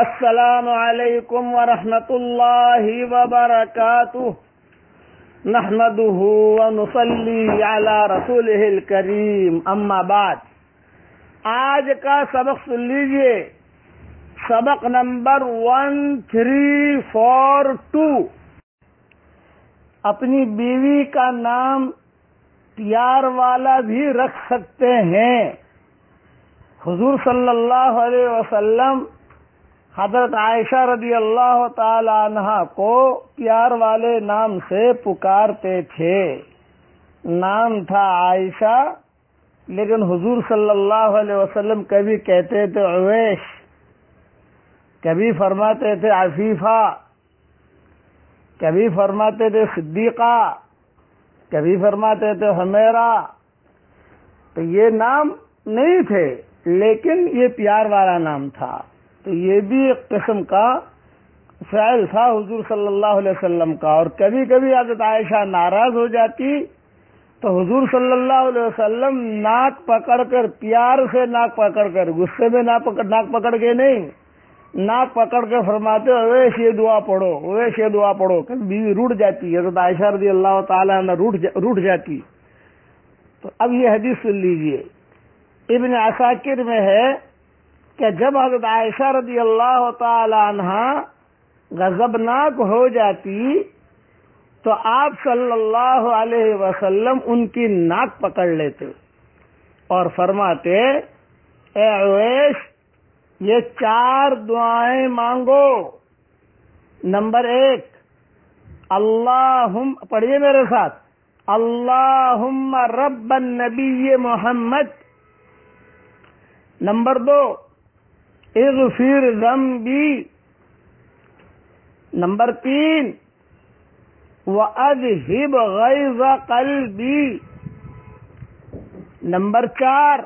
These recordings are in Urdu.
السلام علیکم ورحمۃ اللہ وبرکاتہ۔ نحمده ونصلي على رسوله الكريم اما بعد۔ آج کا سبق سن لیجیے۔ سبق نمبر ون تھری فور ٹو اپنی بیوی کا نام پیار والا بھی رکھ سکتے ہیں۔ حضور صلی اللہ علیہ وسلم حضرت عائشہ رضی اللہ تعالی عنہ کو پیار والے نام سے پکارتے تھے۔ نام تھا عائشہ، لیکن حضور صلی اللہ علیہ وسلم کبھی کہتے تھے اویش کبھی فرماتے تھے عفیفہ، کبھی فرماتے تھے صدیقہ، کبھی فرماتے تھے حمیرہ۔ تو یہ نام نہیں تھے، لیکن یہ پیار والا نام تھا۔ تو یہ بھی ایک قسم کا فعل تھا حضور صلی اللہ علیہ وسلم کا، اور کبھی کبھی حضرت عائشہ ناراض ہو جاتی تو حضور صلی اللہ علیہ وسلم ناک پکڑ کر، پیار سے ناک پکڑ کر، غصے میں ناک پکڑ کے نہیں، ناک پکڑ کے فرماتے، اویش یہ دعا پڑھو، اویش یہ دعا پڑھو کبھی بیوی روٹ جاتی، حضرت عائشہ رضی اللہ تعالیٰ روٹ جاتی۔ تو اب یہ حدیث سن لیجیے۔ ابن عساکر میں ہے کہ جب حضرت عائشہ رضی اللہ تعالی عنہ غضبناک ہو جاتی تو آپ صلی اللہ علیہ وسلم ان کی ناک پکڑ لیتے اور فرماتے، اے اویش یہ چار دعائیں مانگو۔ نمبر ایک اللہ پڑھیے میرے ساتھ اللہ رب النبی محمد۔ نمبر دو اغفر ذنبی۔ نمبر تین، وَأَذْهِبْ غَيْظَ قَلْبِي نمبر چار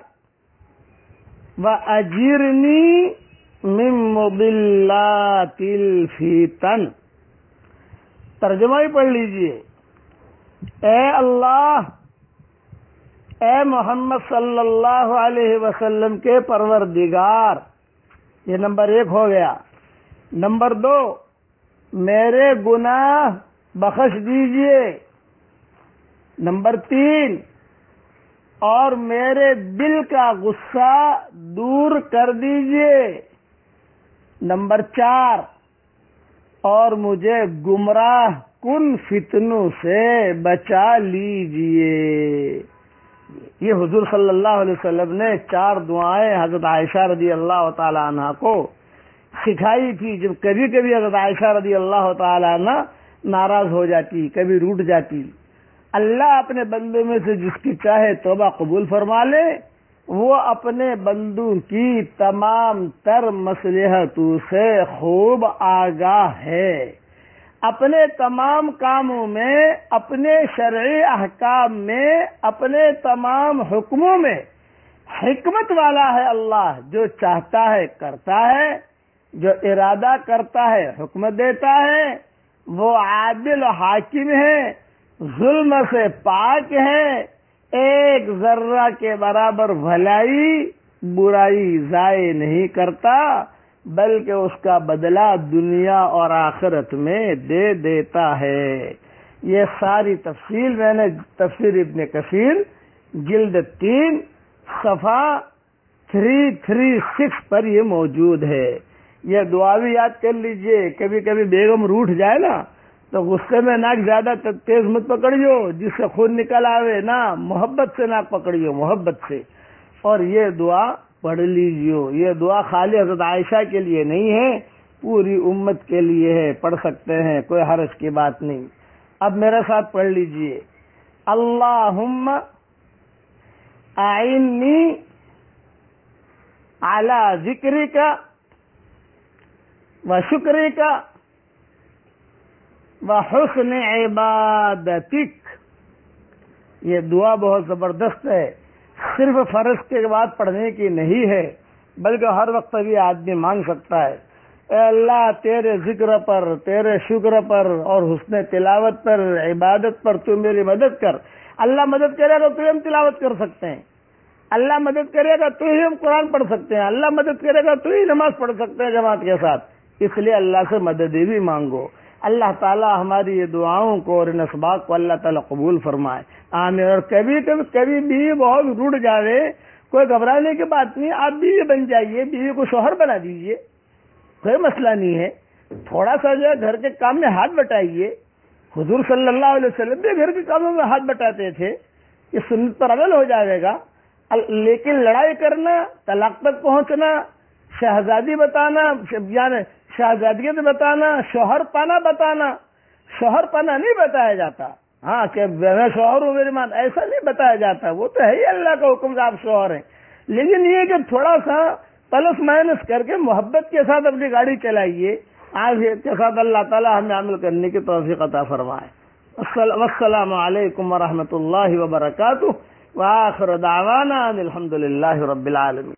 وَأَجِرْنِي مِن مُضِلَّاتِ الْفِتَنِ۔ ترجمہ ہی پڑھ لیجیے۔ اے اللہ، اے محمد صلی اللہ علیہ وسلم کے پروردگار یہ نمبر ایک ہو گیا۔ نمبر دو، میرے گناہ بخش دیجیے۔ نمبر تین، اور میرے دل کا غصہ دور کر دیجیے۔ نمبر چار، اور مجھے گمراہ کن فتنوں سے بچا لیجیے۔ یہ حضور صلی اللہ علیہ وسلم نے چار دعائیں حضرت عائشہ رضی اللہ تعالی عنہ کو سکھائی تھی۔ جب کبھی کبھی حضرت عائشہ رضی اللہ تعالی عنہ ناراض ہو جاتی، کبھی روٹ جاتی۔ اللہ اپنے بندوں میں سے جس کی چاہے توبہ قبول فرما لے، وہ اپنے بندوں کی تمام تر مسلحتوں سے خوب آگاہ ہے۔ اپنے تمام کاموں میں، اپنے شرعی احکام میں، اپنے تمام حکموں میں حکمت والا ہے اللہ، جو چاہتا ہے کرتا ہے، جو ارادہ کرتا ہے حکم دیتا ہے، وہ عادل حاکم ہے، ظلم سے پاک ہے، ایک ذرہ کے برابر بھلائی، برائی ضائع نہیں کرتا بلکہ اس کا بدلہ دنیا اور آخرت میں دے دیتا ہے۔ یہ ساری تفصیل میں نے تفسیر ابن کثیر، جلد تین، صفحہ تھری تھری سکس پر یہ موجود ہے۔ یہ دعا بھی یاد کر لیجیے، کبھی کبھی بیگم روٹ جائے نا، تو غصے میں ناک زیادہ تیز مت پکڑیو، جس سے خون نکل آوے نا محبت سے ناک پکڑیو، محبت سے۔ اور یہ دعا پڑھ لیجیے یہ دعا خالی حضرت عائشہ کے لیے نہیں ہے، پوری امت کے لیے ہے، پڑھ سکتے ہیں، کوئی حرج کی بات نہیں۔ اب میرے ساتھ پڑھ لیجیے۔ اللہ آئینی اعلی ذکری کا و شکری کا و حسن عبادتک۔ یہ دعا بہت زبردست ہے۔ صرف فرض کے بعد پڑھنے کی نہیں ہے، بلکہ ہر وقت بھی آدمی مانگ سکتا ہے۔ اے اللہ، تیرے ذکر پر، تیرے شکر پر اور حسن تلاوت پر، عبادت پر تو میری مدد کر۔ اللہ مدد کرے گا تو تم تلاوت کر سکتے ہیں۔ اللہ مدد کرے گا تو ہی ہم قرآن پڑھ سکتے ہیں۔ اللہ مدد کرے گا تو ہی نماز پڑھ سکتے ہیں جماعت کے ساتھ۔ اس لیے اللہ سے مدد بھی مانگو۔ اللہ تعالیٰ ہماری یہ دعاؤں کو اور ان اسباق کو اللہ تعالیٰ قبول فرمائے۔ آمین اور کبھی کبھی کبھی بیوی بہت روٹ جاوے، کوئی گھبرانے کی بات نہیں، آپ بیوی بن جائیے، بیوی کو شوہر بنا دیجیے کوئی مسئلہ نہیں ہے۔ تھوڑا سا جو ہے گھر کے کام میں ہاتھ بٹائیے۔ حضور صلی اللہ علیہ وسلم بھی گھر کے کاموں میں ہاتھ بٹاتے تھے یہ سنت پر عمل ہو جائے گا۔ لیکن لڑائی کرنا، طلاق تک پہنچنا، شہزادی بتانا یعنی شہزادیت بتانا، شوہر پانا بتانا، شوہر پانا نہیں بتایا جاتا۔ ہاں کہ میں شوہر ہوں میری مان، ایسا نہیں بتایا جاتا، وہ تو ہے ہی اللہ کا حکم آپ شوہر ہیں۔ لیکن یہ کہ تھوڑا سا پلس مائنس کر کے محبت کے ساتھ اپنی گاڑی چلائیے آج کے ساتھ اللہ تعالیٰ ہمیں عمل کرنے کی توفیق عطا فرمائے۔ السلام علیکم ورحمۃ اللہ وبرکاتہ۔ وآخر دعوانا الحمد للہ رب العالمین۔